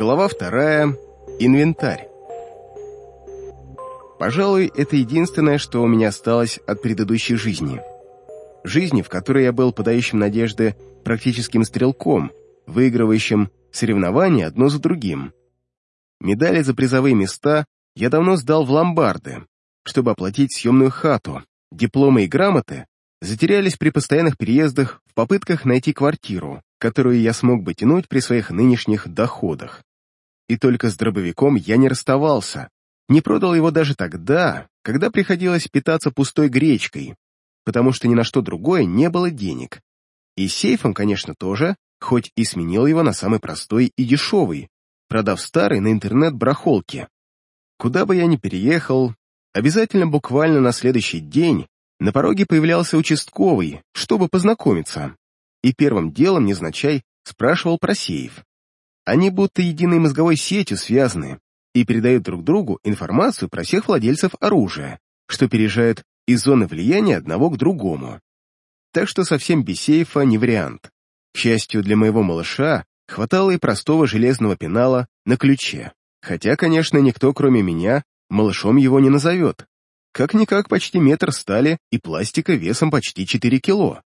Глава вторая. Инвентарь. Пожалуй, это единственное, что у меня осталось от предыдущей жизни. Жизни, в которой я был подающим надежды практическим стрелком, выигрывающим соревнования одно за другим. Медали за призовые места я давно сдал в ломбарды, чтобы оплатить съемную хату. Дипломы и грамоты затерялись при постоянных переездах в попытках найти квартиру, которую я смог бы тянуть при своих нынешних доходах. И только с дробовиком я не расставался, не продал его даже тогда, когда приходилось питаться пустой гречкой, потому что ни на что другое не было денег. И сейфом, конечно, тоже, хоть и сменил его на самый простой и дешевый, продав старый на интернет-барахолке. Куда бы я ни переехал, обязательно буквально на следующий день на пороге появлялся участковый, чтобы познакомиться, и первым делом незначай спрашивал про сейф. Они будто единой мозговой сетью связаны и передают друг другу информацию про всех владельцев оружия, что переезжает из зоны влияния одного к другому. Так что совсем без сейфа не вариант. К счастью для моего малыша, хватало и простого железного пенала на ключе. Хотя, конечно, никто, кроме меня, малышом его не назовет. Как-никак почти метр стали и пластика весом почти 4 кило.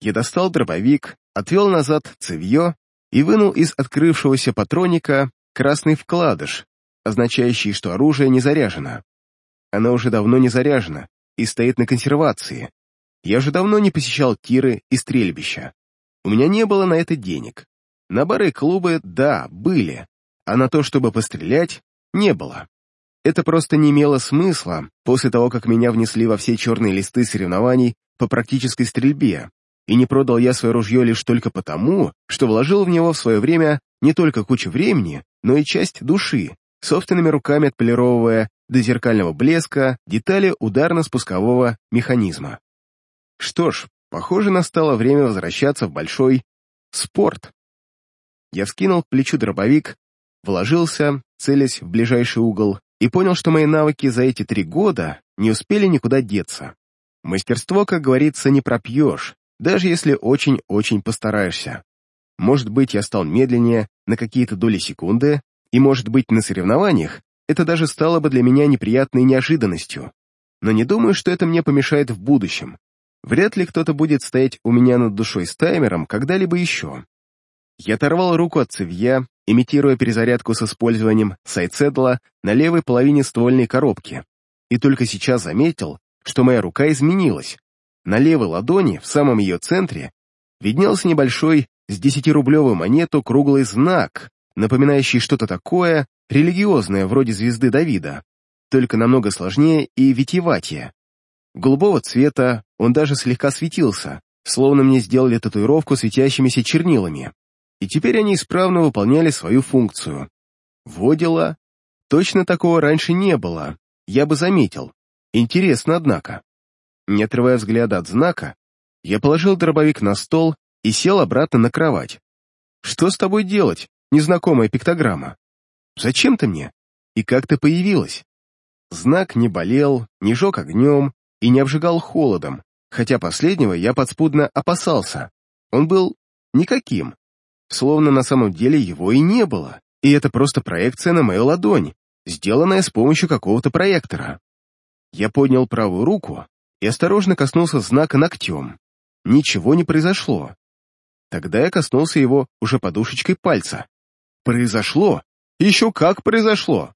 Я достал дробовик, отвел назад цевье и вынул из открывшегося патроника красный вкладыш, означающий, что оружие не заряжено. Оно уже давно не заряжено и стоит на консервации. Я уже давно не посещал тиры и стрельбища. У меня не было на это денег. На бары и клубы, да, были, а на то, чтобы пострелять, не было. Это просто не имело смысла после того, как меня внесли во все черные листы соревнований по практической стрельбе, и не продал я свое ружье лишь только потому, что вложил в него в свое время не только кучу времени, но и часть души, собственными руками отполировывая до зеркального блеска детали ударно-спускового механизма. Что ж, похоже, настало время возвращаться в большой спорт. Я вскинул к плечу дробовик, вложился, целясь в ближайший угол, и понял, что мои навыки за эти три года не успели никуда деться. Мастерство, как говорится, не пропьешь, даже если очень-очень постараешься. Может быть, я стал медленнее на какие-то доли секунды, и, может быть, на соревнованиях это даже стало бы для меня неприятной неожиданностью. Но не думаю, что это мне помешает в будущем. Вряд ли кто-то будет стоять у меня над душой с таймером когда-либо еще. Я оторвал руку от цевья имитируя перезарядку с использованием сайдседла на левой половине ствольной коробки, и только сейчас заметил, что моя рука изменилась. На левой ладони, в самом ее центре, виднелся небольшой с десятирублевую монету круглый знак, напоминающий что-то такое религиозное, вроде звезды Давида, только намного сложнее и витиеватее. Голубого цвета он даже слегка светился, словно мне сделали татуировку светящимися чернилами и теперь они исправно выполняли свою функцию. Водила. Точно такого раньше не было, я бы заметил. Интересно, однако. Не отрывая взгляда от знака, я положил дробовик на стол и сел обратно на кровать. Что с тобой делать, незнакомая пиктограмма? Зачем ты мне? И как ты появилась? Знак не болел, не жег огнем и не обжигал холодом, хотя последнего я подспудно опасался. Он был никаким словно на самом деле его и не было, и это просто проекция на мою ладонь, сделанная с помощью какого-то проектора. Я поднял правую руку и осторожно коснулся знака ногтем. Ничего не произошло. Тогда я коснулся его уже подушечкой пальца. Произошло! Еще как произошло!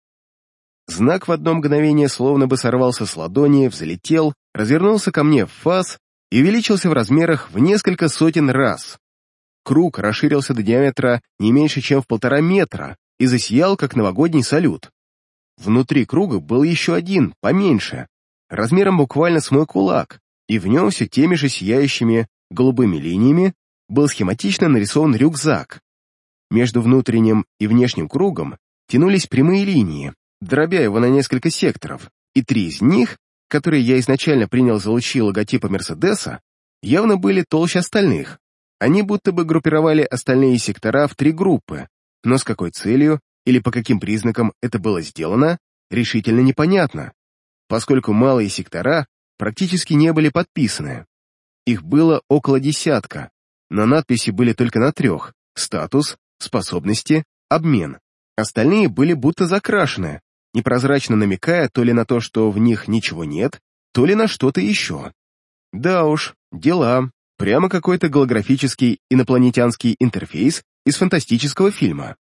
Знак в одно мгновение словно бы сорвался с ладони, взлетел, развернулся ко мне в фаз и увеличился в размерах в несколько сотен раз. Круг расширился до диаметра не меньше, чем в полтора метра, и засиял, как новогодний салют. Внутри круга был еще один, поменьше, размером буквально с мой кулак, и в нем все теми же сияющими голубыми линиями был схематично нарисован рюкзак. Между внутренним и внешним кругом тянулись прямые линии, дробя его на несколько секторов, и три из них, которые я изначально принял за лучи логотипа Мерседеса, явно были толще остальных. Они будто бы группировали остальные сектора в три группы, но с какой целью или по каким признакам это было сделано, решительно непонятно, поскольку малые сектора практически не были подписаны. Их было около десятка, но надписи были только на трех — статус, способности, обмен. Остальные были будто закрашены, непрозрачно намекая то ли на то, что в них ничего нет, то ли на что-то еще. Да уж, дела. Прямо какой-то голографический инопланетянский интерфейс из фантастического фильма.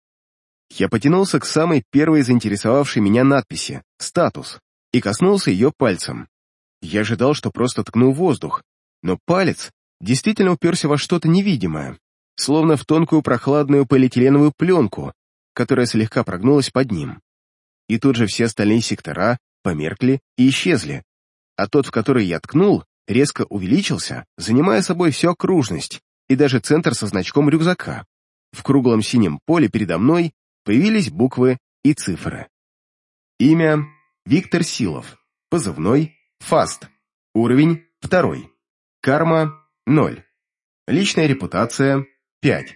Я потянулся к самой первой заинтересовавшей меня надписи «Статус» и коснулся ее пальцем. Я ожидал, что просто ткну воздух, но палец действительно уперся во что-то невидимое, словно в тонкую прохладную полиэтиленовую пленку, которая слегка прогнулась под ним. И тут же все остальные сектора померкли и исчезли, а тот, в который я ткнул, резко увеличился, занимая собой всю окружность и даже центр со значком рюкзака. В круглом синем поле передо мной появились буквы и цифры. Имя — Виктор Силов, позывной — ФАСТ, уровень — второй, карма — ноль, личная репутация — пять,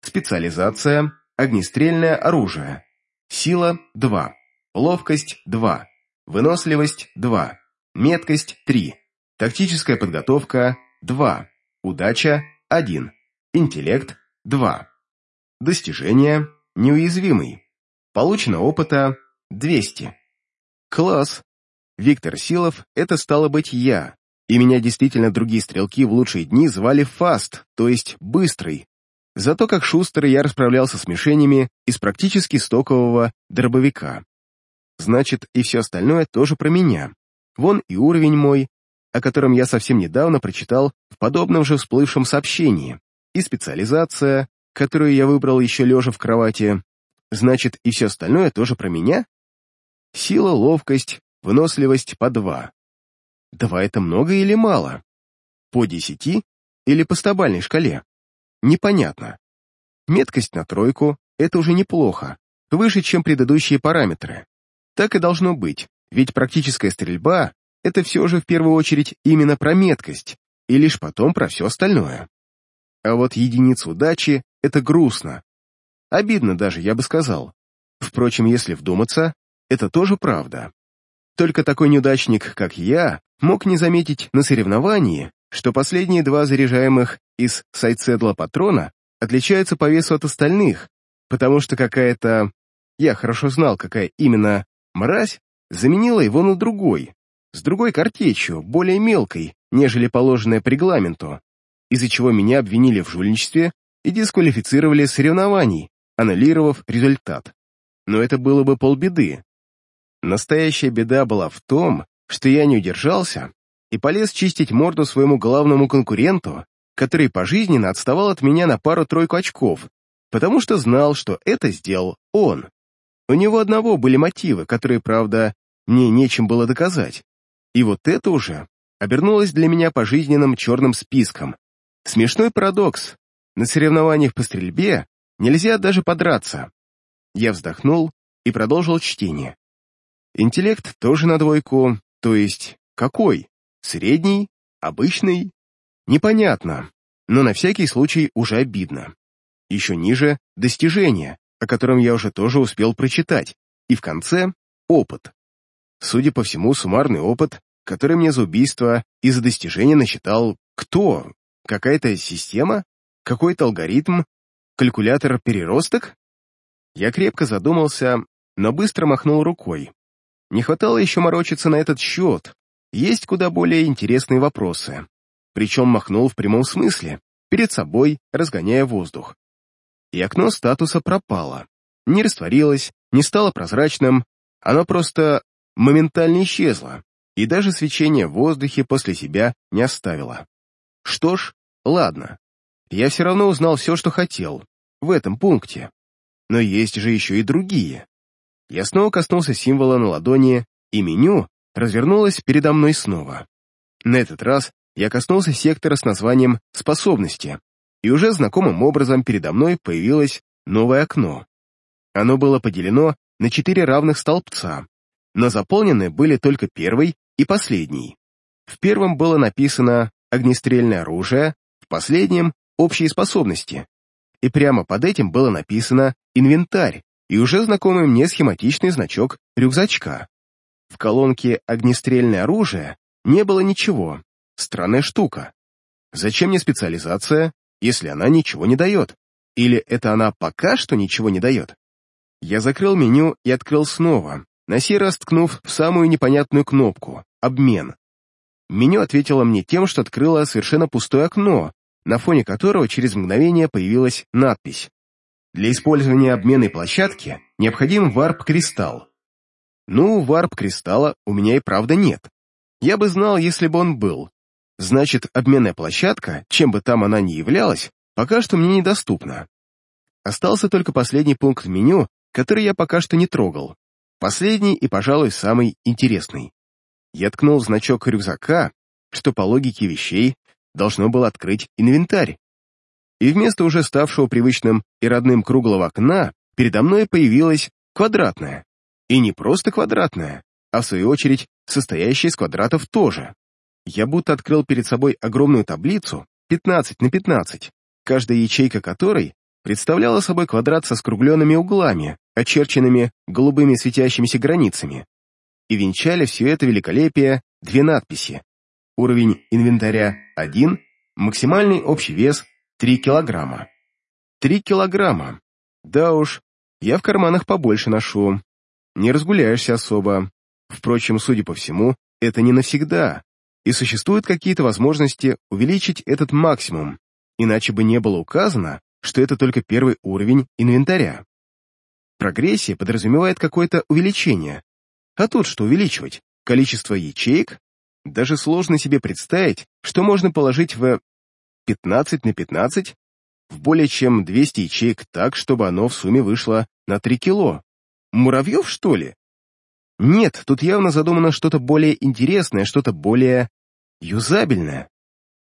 специализация — огнестрельное оружие, сила — два, ловкость — два, выносливость — два, меткость — три, тактическая подготовка — два, удача — один, интеллект — два, достижения — Неуязвимый. Получено опыта 200. Класс. Виктор Силов — это стало быть я, и меня действительно другие стрелки в лучшие дни звали Фаст, то есть Быстрый. Зато как шустро я расправлялся с мишенями из практически стокового дробовика. Значит, и все остальное тоже про меня. Вон и уровень мой, о котором я совсем недавно прочитал в подобном же всплывшем сообщении, и специализация, которую я выбрал еще лежа в кровати, значит, и все остальное тоже про меня? Сила, ловкость, выносливость по два. Два — это много или мало? По десяти или по стабальной шкале? Непонятно. Меткость на тройку — это уже неплохо, выше, чем предыдущие параметры. Так и должно быть, ведь практическая стрельба — это все же в первую очередь именно про меткость, и лишь потом про все остальное. А вот единица удачи это грустно. Обидно даже, я бы сказал. Впрочем, если вдуматься, это тоже правда. Только такой неудачник, как я, мог не заметить на соревновании, что последние два заряжаемых из сайдседла патрона отличаются по весу от остальных, потому что какая-то, я хорошо знал, какая именно, мразь, заменила его на другой, с другой картечью, более мелкой, нежели положенная по регламенту, из-за чего меня обвинили в жульничестве и дисквалифицировали соревнований, аннулировав результат. Но это было бы полбеды. Настоящая беда была в том, что я не удержался и полез чистить морду своему главному конкуренту, который пожизненно отставал от меня на пару-тройку очков, потому что знал, что это сделал он. У него одного были мотивы, которые, правда, мне нечем было доказать. И вот это уже обернулось для меня пожизненным черным списком. Смешной парадокс, на соревнованиях по стрельбе нельзя даже подраться. Я вздохнул и продолжил чтение. Интеллект тоже на двойку, то есть какой? Средний? Обычный? Непонятно, но на всякий случай уже обидно. Еще ниже — достижение, о котором я уже тоже успел прочитать, и в конце — опыт. Судя по всему, суммарный опыт, который мне за убийство и за достижение насчитал кто? Какая-то система? Какой-то алгоритм? Калькулятор переросток? Я крепко задумался, но быстро махнул рукой. Не хватало еще морочиться на этот счет. Есть куда более интересные вопросы. Причем махнул в прямом смысле, перед собой, разгоняя воздух. И окно статуса пропало. Не растворилось, не стало прозрачным, оно просто моментально исчезло, и даже свечение в воздухе после себя не оставило. Что ж, ладно я все равно узнал все, что хотел, в этом пункте. Но есть же еще и другие. Я снова коснулся символа на ладони, и меню развернулось передо мной снова. На этот раз я коснулся сектора с названием «Способности», и уже знакомым образом передо мной появилось новое окно. Оно было поделено на четыре равных столбца, но заполнены были только первый и последний. В первом было написано «Огнестрельное оружие», в последнем общие способности, и прямо под этим было написано «инвентарь» и уже знакомый мне схематичный значок рюкзачка. В колонке «огнестрельное оружие» не было ничего. Странная штука. Зачем мне специализация, если она ничего не дает? Или это она пока что ничего не дает? Я закрыл меню и открыл снова, на сей раз ткнув в самую непонятную кнопку «Обмен». Меню ответило мне тем, что открыло совершенно пустое окно, на фоне которого через мгновение появилась надпись. Для использования обменной площадки необходим варп-кристалл. Ну, варп-кристалла у меня и правда нет. Я бы знал, если бы он был. Значит, обменная площадка, чем бы там она ни являлась, пока что мне недоступна. Остался только последний пункт меню, который я пока что не трогал. Последний и, пожалуй, самый интересный. Я ткнул значок рюкзака, что по логике вещей должно было открыть инвентарь. И вместо уже ставшего привычным и родным круглого окна передо мной появилась квадратная. И не просто квадратная, а в свою очередь состоящая из квадратов тоже. Я будто открыл перед собой огромную таблицу 15 на 15, каждая ячейка которой представляла собой квадрат со скругленными углами, очерченными голубыми светящимися границами. И венчали все это великолепие две надписи. Уровень инвентаря 1, максимальный общий вес 3 килограмма. 3 килограмма. Да уж, я в карманах побольше ношу. Не разгуляешься особо. Впрочем, судя по всему, это не навсегда, и существуют какие-то возможности увеличить этот максимум, иначе бы не было указано, что это только первый уровень инвентаря. Прогрессия подразумевает какое-то увеличение. А тут что увеличивать? Количество ячеек? Даже сложно себе представить, что можно положить в 15 на 15 в более чем 200 ячеек так, чтобы оно в сумме вышло на 3 кило. Муравьев, что ли? Нет, тут явно задумано что-то более интересное, что-то более юзабельное.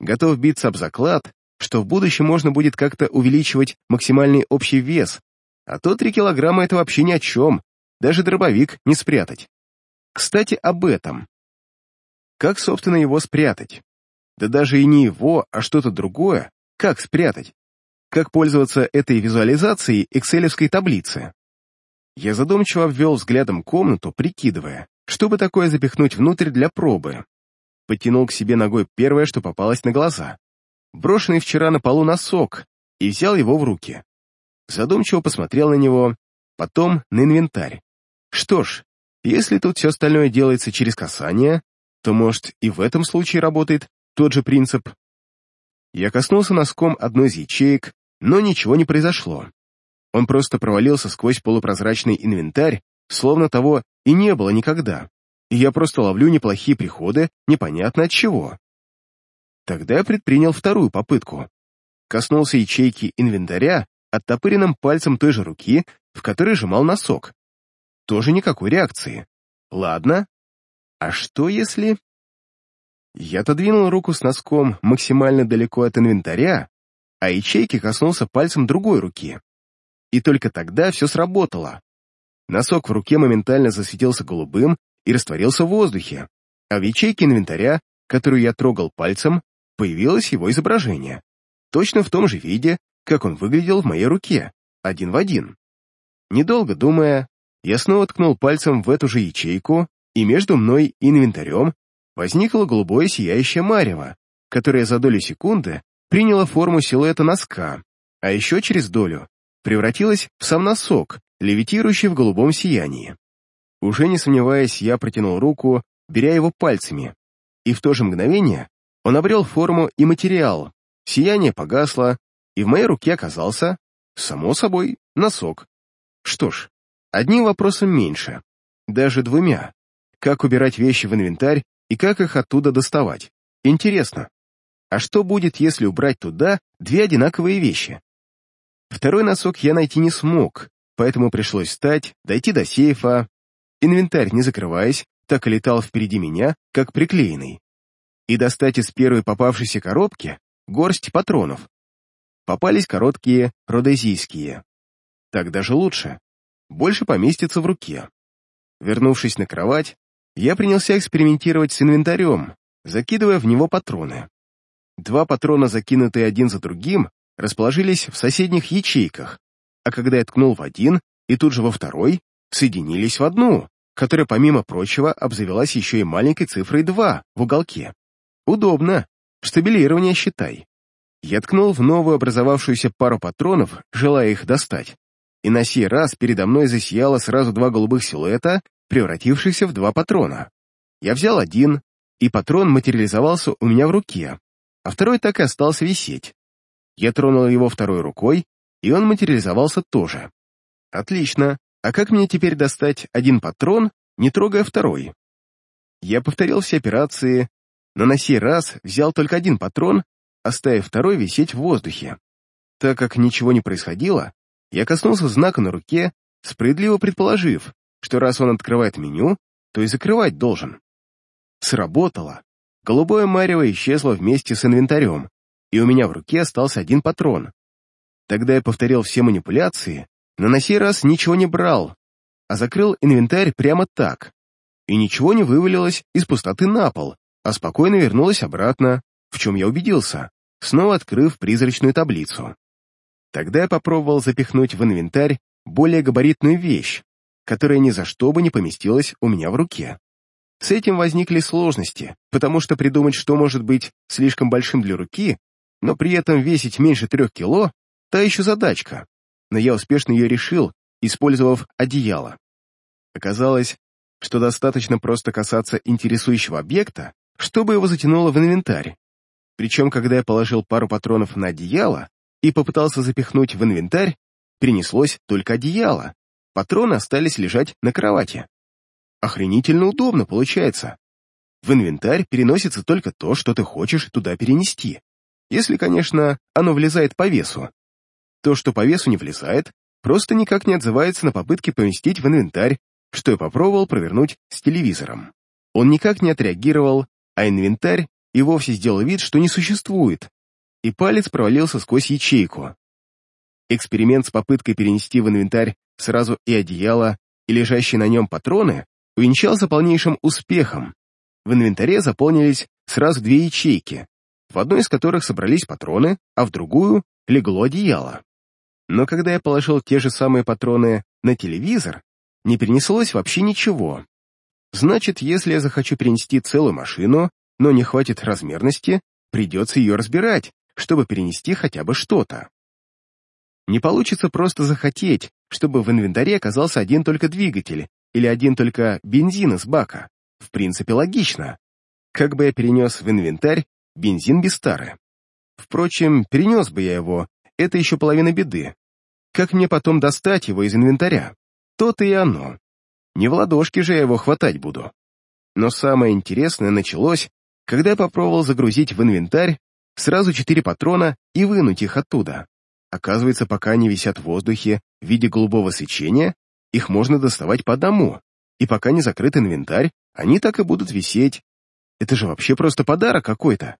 Готов биться об заклад, что в будущем можно будет как-то увеличивать максимальный общий вес, а то 3 килограмма — это вообще ни о чем, даже дробовик не спрятать. Кстати, об этом. Как, собственно, его спрятать? Да даже и не его, а что-то другое. Как спрятать? Как пользоваться этой визуализацией экселевской таблицы? Я задумчиво обвел взглядом комнату, прикидывая, что бы такое запихнуть внутрь для пробы. Подтянул к себе ногой первое, что попалось на глаза. Брошенный вчера на полу носок, и взял его в руки. Задумчиво посмотрел на него, потом на инвентарь. Что ж, если тут все остальное делается через касание, то, может, и в этом случае работает тот же принцип. Я коснулся носком одной из ячеек, но ничего не произошло. Он просто провалился сквозь полупрозрачный инвентарь, словно того и не было никогда. И я просто ловлю неплохие приходы, непонятно от чего. Тогда я предпринял вторую попытку. Коснулся ячейки инвентаря оттопыренным пальцем той же руки, в которой сжимал носок. Тоже никакой реакции. Ладно. А что если... Я отодвинул руку с носком максимально далеко от инвентаря, а ячейки коснулся пальцем другой руки. И только тогда все сработало. Носок в руке моментально засветился голубым и растворился в воздухе, а в ячейке инвентаря, которую я трогал пальцем, появилось его изображение. Точно в том же виде, как он выглядел в моей руке, один в один. Недолго думая, я снова ткнул пальцем в эту же ячейку, и между мной и инвентарем возникло голубое сияющее марево, которое за долю секунды приняло форму силуэта носка, а еще через долю превратилась в сам носок, левитирующий в голубом сиянии. Уже не сомневаясь, я протянул руку, беря его пальцами, и в то же мгновение он обрел форму и материал, сияние погасло, и в моей руке оказался, само собой, носок. Что ж, одним вопросом меньше, даже двумя. Как убирать вещи в инвентарь и как их оттуда доставать? Интересно. А что будет, если убрать туда две одинаковые вещи? Второй носок я найти не смог, поэтому пришлось встать, дойти до сейфа. Инвентарь, не закрываясь, так и летал впереди меня, как приклеенный. И достать из первой попавшейся коробки горсть патронов. Попались короткие, родезийские. Так даже лучше. Больше поместится в руке. Вернувшись на кровать, я принялся экспериментировать с инвентарем, закидывая в него патроны. Два патрона, закинутые один за другим, расположились в соседних ячейках, а когда я ткнул в один и тут же во второй, соединились в одну, которая, помимо прочего, обзавелась еще и маленькой цифрой 2 в уголке. Удобно. Штабилирование считай. Я ткнул в новую образовавшуюся пару патронов, желая их достать. и на сей раз передо мной засияло сразу два голубых силуэта, превратившихся в два патрона. Я взял один, и патрон материализовался у меня в руке, а второй так и остался висеть. Я тронул его второй рукой, и он материализовался тоже. Отлично. А как мне теперь достать один патрон, не трогая второй? Я повторил все операции, но на сей раз взял только один патрон, оставив второй висеть в воздухе. Так как ничего не происходило, я коснулся знака на руке, справедливо предположив, что раз он открывает меню, то и закрывать должен. Сработало. Голубое марево исчезло вместе с инвентарем, и у меня в руке остался один патрон. Тогда я повторил все манипуляции, но на сей раз ничего не брал, а закрыл инвентарь прямо так. И ничего не вывалилось из пустоты на пол, а спокойно вернулось обратно, в чем я убедился, снова открыв призрачную таблицу. Тогда я попробовал запихнуть в инвентарь более габаритную вещь, которая ни за что бы не поместилась у меня в руке. С этим возникли сложности, потому что придумать, что может быть слишком большим для руки, но при этом весить меньше трех кило, та еще задачка. Но я успешно ее решил, использовав одеяло. Оказалось, что достаточно просто касаться интересующего объекта, чтобы его затянуло в инвентарь. Причем, когда я положил пару патронов на одеяло и попытался запихнуть в инвентарь, принеслось только одеяло. Патроны остались лежать на кровати. Охренительно удобно получается. В инвентарь переносится только то, что ты хочешь туда перенести. Если, конечно, оно влезает по весу. То, что по весу не влезает, просто никак не отзывается на попытки поместить в инвентарь, что я попробовал провернуть с телевизором. Он никак не отреагировал, а инвентарь и вовсе сделал вид, что не существует, и палец провалился сквозь ячейку. Эксперимент с попыткой перенести в инвентарь сразу и одеяло, и лежащие на нем патроны увенчался полнейшим успехом. В инвентаре заполнились сразу две ячейки, в одной из которых собрались патроны, а в другую легло одеяло. Но когда я положил те же самые патроны на телевизор, не перенеслось вообще ничего. Значит, если я захочу перенести целую машину, но не хватит размерности, придется ее разбирать, чтобы перенести хотя бы что-то. Не получится просто захотеть, чтобы в инвентаре оказался один только двигатель или один только бензин из бака. В принципе, логично. Как бы я перенес в инвентарь бензин без тары? Впрочем, перенес бы я его, это еще половина беды. Как мне потом достать его из инвентаря? То-то и оно. Не в ладошки же я его хватать буду. Но самое интересное началось, когда я попробовал загрузить в инвентарь сразу четыре патрона и вынуть их оттуда. Оказывается, пока они висят в воздухе в виде голубого свечения, их можно доставать по одному, и пока не закрыт инвентарь, они так и будут висеть. Это же вообще просто подарок какой-то.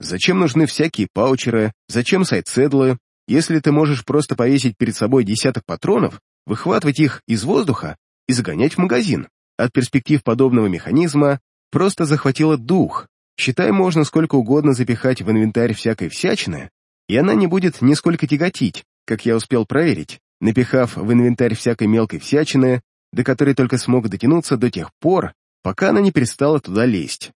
Зачем нужны всякие паучеры, зачем сайт-седлы, если ты можешь просто повесить перед собой десяток патронов, выхватывать их из воздуха и загонять в магазин? От перспектив подобного механизма просто захватило дух. Считай, можно сколько угодно запихать в инвентарь всякой всячины, и она не будет нисколько тяготить, как я успел проверить, напихав в инвентарь всякой мелкой всячины, до которой только смог дотянуться до тех пор, пока она не перестала туда лезть.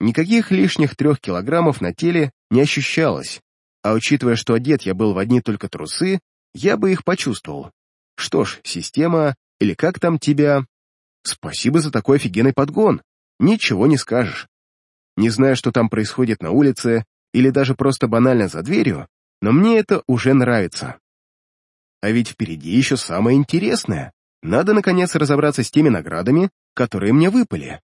Никаких лишних трех килограммов на теле не ощущалось, а учитывая, что одет я был в одни только трусы, я бы их почувствовал. Что ж, система, или как там тебя... Спасибо за такой офигенный подгон. Ничего не скажешь. Не знаю, что там происходит на улице, или даже просто банально за дверью, но мне это уже нравится. А ведь впереди еще самое интересное. Надо, наконец, разобраться с теми наградами, которые мне выпали.